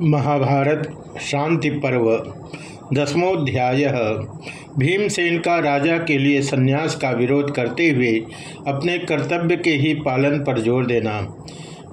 महाभारत शांति पर्व, दसमोध्याय। भीमसेन का राजा के लिए संन्यास का विरोध करते हुए अपने कर्तव्य के ही पालन पर ज़ोर देना।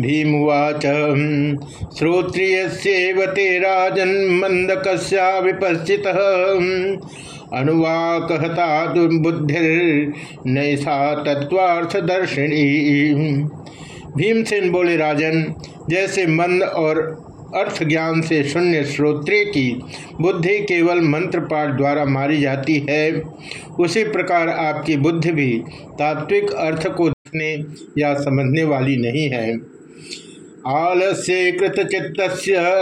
भीमुवाच श्रोत्रियस्येवते राजन मंदकस्या विपश्चित अनुवाकहता दुर्बुद्धिर्नैसा तत्वार्थदर्शिनी भीमसेन बोले, राजन, जैसे मंद और अर्थ ज्ञान से शून्य श्रोत्रिय की बुद्धि केवल मंत्र पाठ द्वारा मारी जाती है। उसी प्रकार आपकी बुद्धि भी तात्विक अर्थ को देखने या समझने वाली नहीं है। आलस्य कृतचित्त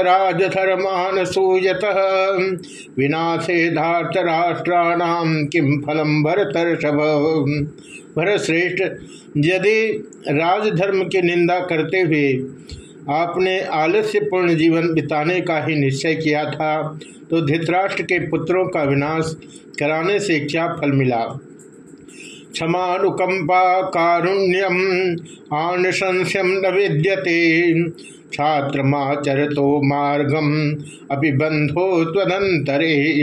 राजधर्मान सूयत। विनाशे धार्तराष्ट्राणाम किम फलम भरतर्षभ? भरतश्रेष्ठ, यदि राजधर्म की निंदा करते हुए आपने आलस्यपूर्ण जीवन बिताने का ही निश्चय किया था तो धृतराष्ट्र के पुत्रों का विनाश कराने से क्या फल मिला? क्षमानुकंपा कारुण्यम आनुशंस्यम न विद्यते। छात्रमाचरतो मार्गम अभिबंधो त्वदंतरे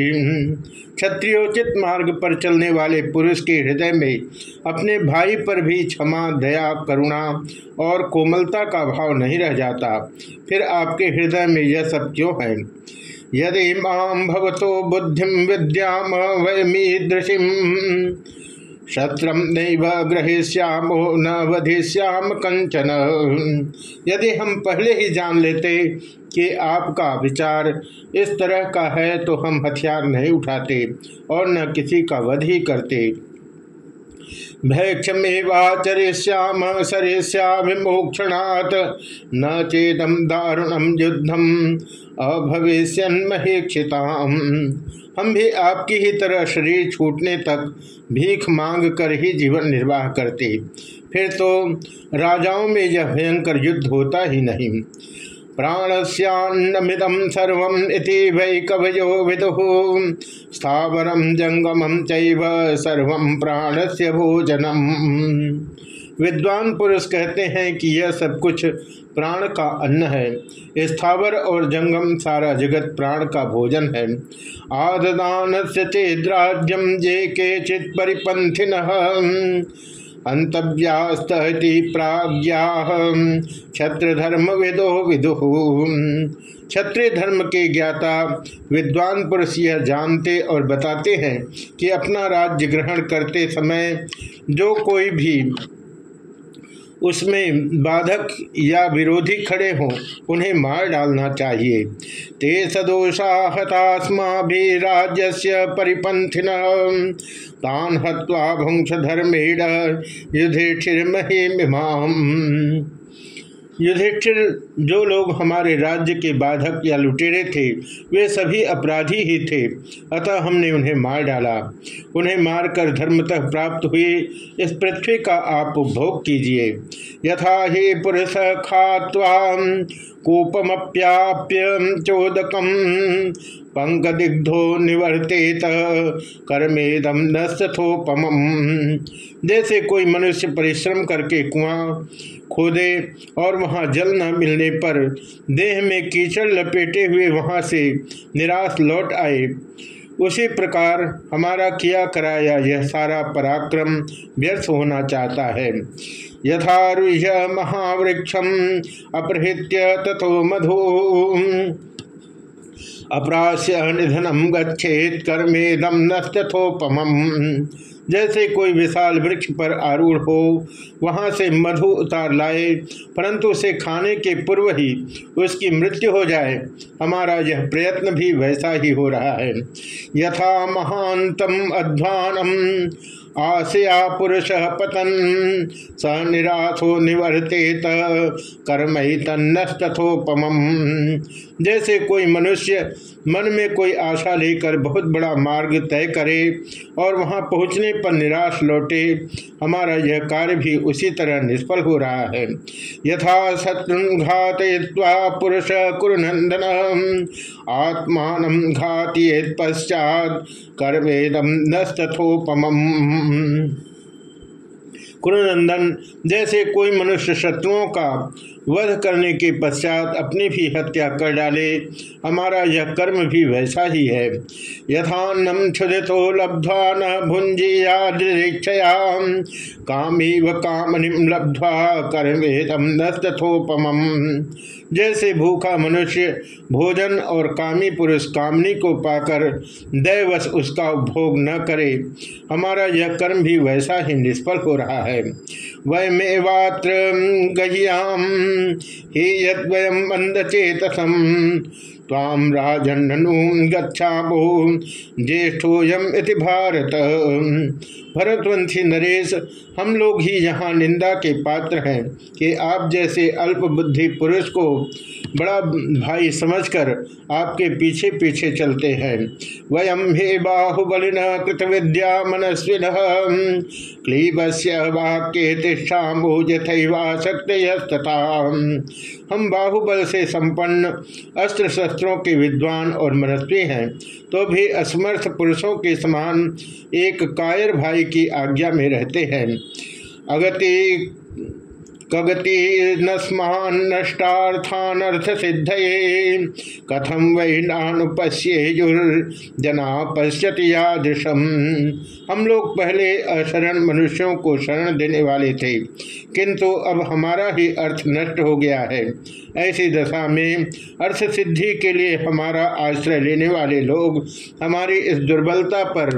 क्षत्रियोचित मार्ग पर चलने वाले पुरुष के हृदय में अपने भाई पर भी क्षमा, दया, करुणा और कोमलता का भाव नहीं रह जाता। फिर आपके हृदय में यह सब क्यों है? यदि माम भवतो बुद्धिम विद्याम वयमीदृशी शत्रम नैव ग्रहिष्यामो न वधिष्याम कंचन। यदि हम पहले ही जान लेते कि आपका विचार इस तरह का है तो हम हथियार नहीं उठाते और न किसी का वध ही करते। भैक्षमेवाचरिष्याम सरिष्याभिमोक्षणात् न चेदम दारुणम युद्धम, अभविष्यन्महेक्षिताम। हम भी आपकी ही तरह शरीर छूटने तक भीख मांग कर ही जीवन निर्वाह करते। फिर तो राजाओं में यह भयंकर युद्ध होता ही नहीं। इति वै स्थावरम जंगमम चैव प्राणस्य भोजनम। विद्वान पुरुष कहते हैं कि यह सब कुछ प्राण का अन्न है। स्थावर और जंगम सारा जगत प्राण का भोजन है। आददान से चेद्राज्यम जे के चित परिपंथिन अंतव्यास्ती प्राज्ञा। क्षत्र धर्म विदो। विदु क्षत्रिय धर्म के ज्ञाता विद्वान पुरुष यह जानते और बताते हैं कि अपना राज्य ग्रहण करते समय जो कोई भी उसमें बाधक या विरोधी खड़े हों, उन्हें मार डालना चाहिए। ते सदोषा हतास्मा भी राज्य से परिपंथिन तान हत्वा भुंक्ष धर्मेण युधिष्ठिर महिमाम युधिष्ठिर, जो लोग हमारे राज्य के बाधक या लुटेरे थे, वे सभी अपराधी ही थे। अतः हमने उन्हें मार डाला। उन्हें मारकर धर्मतः प्राप्त हुए। इस पृथ्वी का आप उपभोग कीजिए। यथा ही पुरुष खात्वा कूपमप्याप्य चोदकम पंकदिग्धो निवर्तेत कर्मेदम नस्थोपम जैसे कोई मनुष्य परिश्रम करके कुआँ खोदे और वहाँ जल न मिलने पर देह में कीचड़ लपेटे हुए वहाँ से निराश लौट आए। उसी प्रकार हमारा किया कराया यह सारा पराक्रम व्यर्थ होना चाहता है। यथारुह्य महावृक्षम अपहृत्य तथो मधु। अपराश्य निधनम गच्छेत कर्मेदम नस्तथोपम जैसे कोई विशाल वृक्ष पर आरूढ़ हो, वहाँ से मधु उतार लाए, परंतु उसे खाने के पूर्व ही उसकी मृत्यु हो जाए। हमारा यह प्रयत्न भी वैसा ही हो रहा है। यथा महानतम अध्वानम आशया पुरुष पतन स निराशो निवर्तेत कर्म ही तथोपम जैसे कोई मनुष्य मन में कोई आशा लेकर बहुत बड़ा मार्ग तय करे और वहाँ पहुँचने पर निराश लौटे, हमारा यह कार्य भी उसी तरह निष्फल हो रहा है। यथा शत्रुघात पुरुष कुरुनंदन, आत्मान घाती पश्चात कर्मेदम नस्तथोपम कुरुनंदन जैसे कोई मनुष्य शत्रुओं का वध करने के पश्चात अपनी भी हत्या कर डाले। हमारा यह कर्म भी वैसा ही है। यथान्नम क्षुदितो लब्ध्वा न भुंजिया कामी व कामनिम लब्ध्वा कर्मेदम नस्तथोपम। जैसे भूखा मनुष्य भोजन और कामी पुरुष कामनी को पाकर दैवश उसका उपभोग न करे, हमारा यह कर्म भी वैसा ही निष्फल हो रहा है। वयमेवात्र गह्याम। ही यद्वयम मंदचेतसम ताम राजन्नु गच्छामो। ज्येष्ठोयम इति भारत। भरतवंशी नरेश, हम लोग ही यहाँ निंदा के पात्र हैं कि आप जैसे अल्प बुद्धि पुरुष को बड़ा भाई समझकर आपके पीछे पीछे चलते हैं। वयम हे बाहुबलिन कृत विद्या मनस्विन। क्लीबस्य वाक्य तिष्ठाबूजथवाशक्तस्तथा हम बाहुबल से संपन्न, अस्त्र शस्त्रों के विद्वान और मनस्वी हैं तो भी असमर्थ पुरुषों के समान एक कायर भाई की आज्ञा में रहते हैं। अगति कगति नस्मान नष्टार्थानर्थ सिद्ध कथम वही नानुपश्येजुर्जना पश्यति यादृशम। हम लोग पहले अशरण मनुष्यों को शरण देने वाले थे, किंतु अब हमारा ही अर्थ नष्ट हो गया है। ऐसी दशा में अर्थ सिद्धि के लिए हमारा आश्रय लेने वाले लोग हमारी इस दुर्बलता पर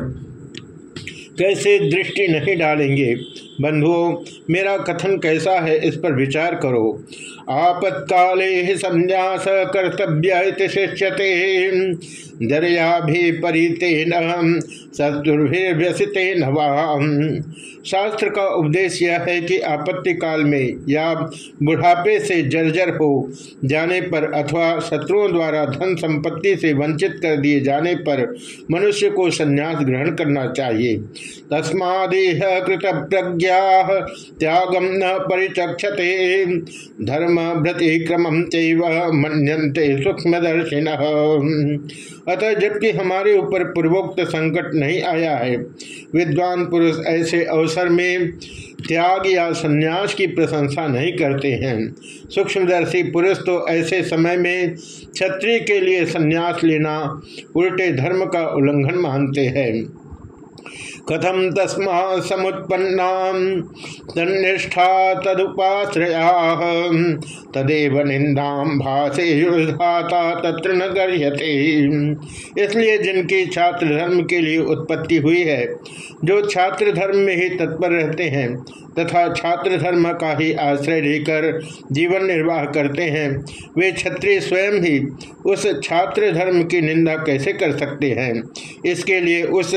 कैसे दृष्टि नहीं डालेंगे? बंधुओं मेरा कथन कैसा है इस पर विचार करो। आपत्काले संन्यास कर्तव्य शिष्यते। जरया भी परितेन सदुर्भिर्व्यसितेन शास्त्र का उपदेश यह है कि आपत्ति काल में या बुढ़ापे से जर्जर हो जाने पर अथवा शत्रुओं द्वारा धन संपत्ति से वंचित कर दिए जाने पर मनुष्य को संन्यास ग्रहण करना चाहिए। तस्मादेह कृत प्रज्ञा त्यागम न परिचक्षते। धर्म व्यतिक्रम मनते सूक्ष्म दर्शिन अतः जबकि हमारे ऊपर पूर्वोक्त संकट नहीं आया है, विद्वान पुरुष ऐसे अवसर में त्याग या संन्यास की प्रशंसा नहीं करते हैं। सूक्ष्मदर्शी पुरुष तो ऐसे समय में क्षत्रिय के लिए संन्यास लेना उल्टे धर्म का उल्लंघन मानते हैं। कथम तस्मा समुत्पन्ना? तन्निष्ठा तदुपाश्रया। तदेव निंदा भाषे युधाता तत्र न गर्यते। इसलिए जिनकी छात्र धर्म के लिए उत्पत्ति हुई है, जो छात्र धर्म में ही तत्पर रहते हैं तथा छात्र धर्म का ही आश्रय लेकर जीवन निर्वाह करते हैं। वे क्षत्रिय स्वयं ही उस छात्र धर्म की निंदा कैसे कर सकते हैं? इसके लिए उस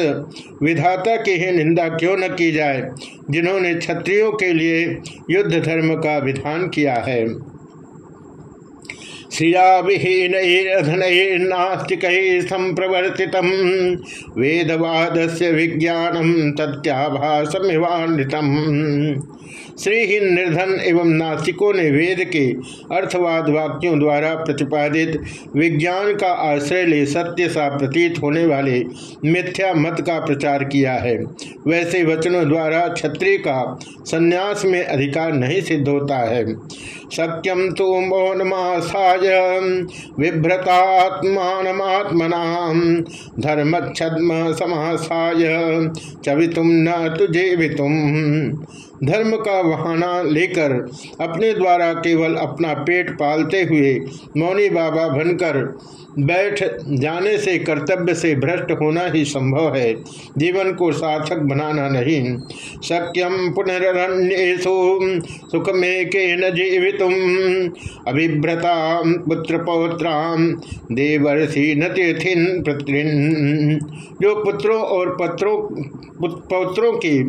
विधाता की ही निंदा क्यों न की जाए, जिन्होंने क्षत्रियों के लिए युद्ध धर्म का विधान किया है? श्रियाविहीनधनैर्नास्तिक संप्रवर्ति वेदवाद से विज्ञानम तत्याभासमिवान्वितम श्रीहीन निर्धन एवं नास्तिकों ने वेद के अर्थवाद वाक्यों द्वारा प्रतिपादित विज्ञान का आश्रय ले सत्य सा प्रतीत होने वाले मिथ्या मत का प्रचार किया है। वैसे वचनों द्वारा क्षत्रिय का संन्यास में अधिकार नहीं सिद्ध होता है। सक्यम तो मौनमासाय विभ्रतात्मात्मना धर्म छद्म समासाय चवितुम न तुझे धर्म का वहाना लेकर अपने द्वारा केवल अपना पेट पालते हुए मौनी बाबा बनकर बैठ जाने से कर्तव्य से भ्रष्ट होना ही संभव है। जीवन को सार्थक बनाना नहीं। सक्यम पुनरण्यु सुख में के न जीवित। अभिभ्रता पुत्र पौत्राम देवर्षि न तीर्थिन जो पुत्रों और पत्रों, पौत्रों की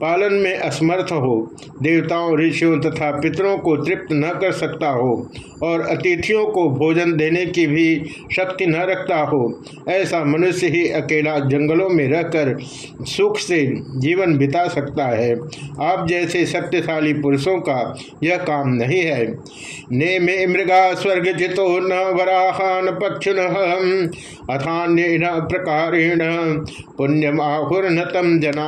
पालन में असमर्थ हो। देवताओं, ऋषियों तथा पितरों को तृप्त न कर सकता हो और अतिथियों को भोजन देने की भी शक्ति न रखता हो। ऐसा मनुष्य ही अकेला जंगलों में रहकर सुख से जीवन बिता सकता है। आप जैसे शक्तिशाली पुरुषों का यह काम नहीं है। ने मे मृगा स्वर्ग जितो न वराहान पक्षुन अथान्य प्रकारेण पुण्यमाहुर्नतम जना।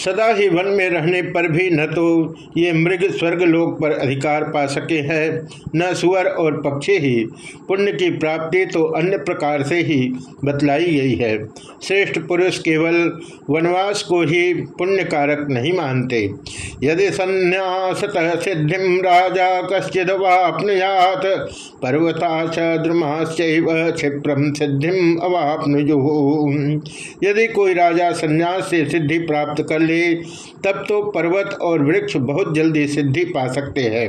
सदा ही वन में रहने पर भी न तो ये मृग स्वर्ग लोक पर अधिकार पा सके हैं, न सुअर और पक्षी ही। पुण्य की प्राप्ति तो अन्य प्रकार से ही बतलाई गई है। श्रेष्ठ पुरुष केवल वनवास को ही पुण्य कारक नहीं मानते। यदि संन्यासत सिद्धि राजा कश्चिद वापनुयात पर्वता क्षिप्रम सिद्धि अवापनुजु यदि कोई राजा संन्यास से सिद्धि प्राप्त कर ले, तब तो पर्वत और वृक्ष बहुत जल्दी सिद्धि पा सकते हैं।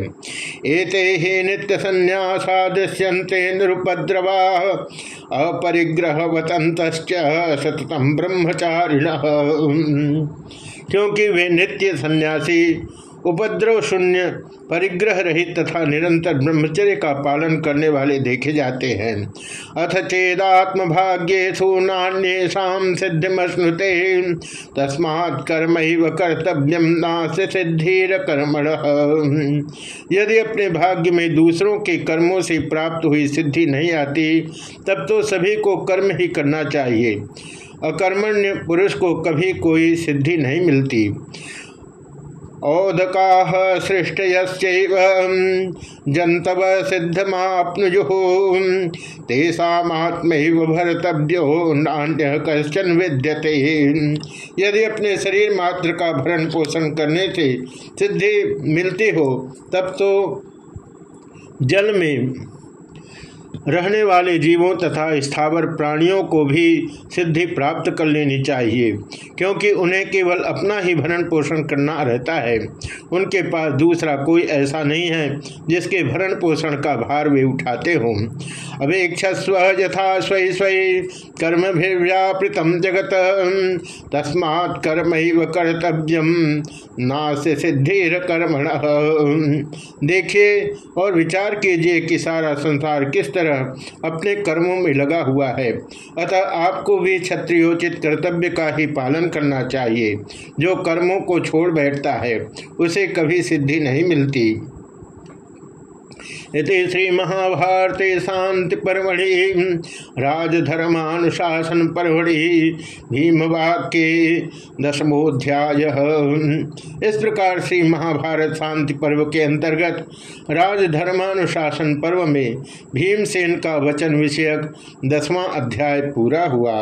एते ही नित्य संन्यासा दृश्यंते निरुपद्रवा अपरिग्रह वतंत सततम ब्रह्मचारिण। क्योंकि वे नित्य सन्यासी उपद्रव शून्य, परिग्रह रहित तथा निरंतर ब्रह्मचर्य का पालन करने वाले देखे जाते हैं। अथ चेदात्म भाग्य नान्यषा सिद्धिमश्नुते। तस्मात् कर्म कर्तव्यम नाश सिद्धिर कर्मण यदि अपने भाग्य में दूसरों के कर्मों से प्राप्त हुई सिद्धि नहीं आती, तब तो सभी को कर्म ही करना चाहिए। अकर्मण्य पुरुष को कभी कोई सिद्धि नहीं मिलती। औदका सृष्ट जंतव सिद्धमाप्नुजु तेषात्म भरतव्यो, नान्य कश्चन विद्यते। यदि अपने शरीर मात्र का भरण पोषण करने से सिद्धि मिलती हो, तब तो जल में रहने वाले जीवों तथा स्थावर प्राणियों को भी सिद्धि प्राप्त कर लेनी चाहिए, क्योंकि उन्हें केवल अपना ही भरण पोषण करना रहता है। उनके पास दूसरा कोई ऐसा नहीं है, जिसके भरण पोषण का भार वे उठाते हों। अवेक्षस्व यथा स्वय स्वय कर्म व्यापृतम जगत। तस्मात् कर्म कर्तव्यम नाश सिद्धिर कर्मण देखिए और विचार कीजिए कि सारा संसार किस तरह तरह अपने कर्मों में लगा हुआ है। अतः आपको भी क्षत्रियोचित कर्तव्य का ही पालन करना चाहिए। जो कर्मों को छोड़ बैठता है, उसे कभी सिद्धि नहीं मिलती। इति श्री महाभारते शांति परमढ़ि राजधर्मानुशासन परमढ़ि भीमवाक्य दशमोध्याय इस प्रकार श्री महाभारत शांति पर्व के अंतर्गत राजधर्मानुशासन पर्व में भीमसेन का वचन विषयक दसवां अध्याय पूरा हुआ।